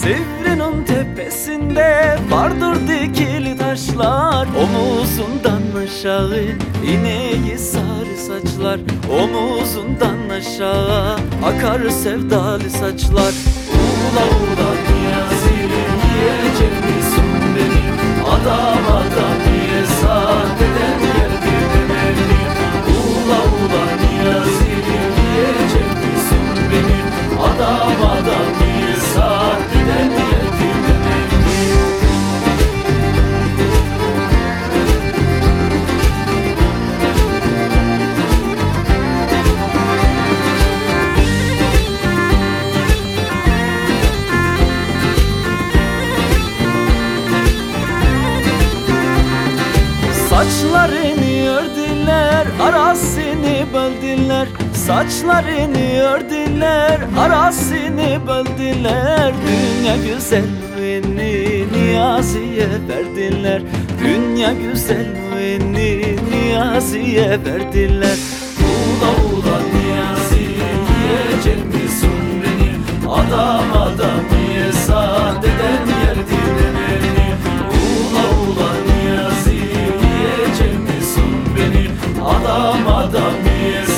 Sivri'nin tepesinde vardır dikili taşlar. Omuzundan aşağı ineği sarı saçlar. Omuzundan aşağı akar sevdalı saçlar. Ula böldüler Saçlarını ördüler, arasını böldüler. Dünya güzelliğini Niyazi'ye verdiler. Dünya güzelliğini Niyazi'ye verdiler. Ula ula Adam adam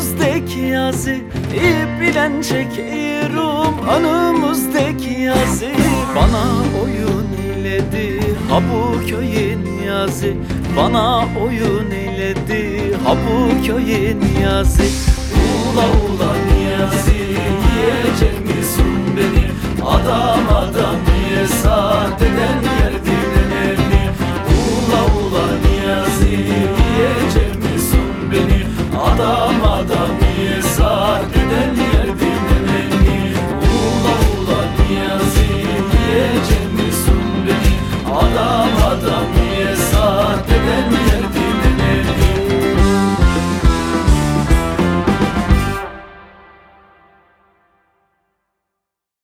önümüzdeki yazı bilen çekiyorum. Önümüzdeki yazı Bana oyun eyledi ha bu köyün yazı Bana oyun eyledi ha bu köyün yazı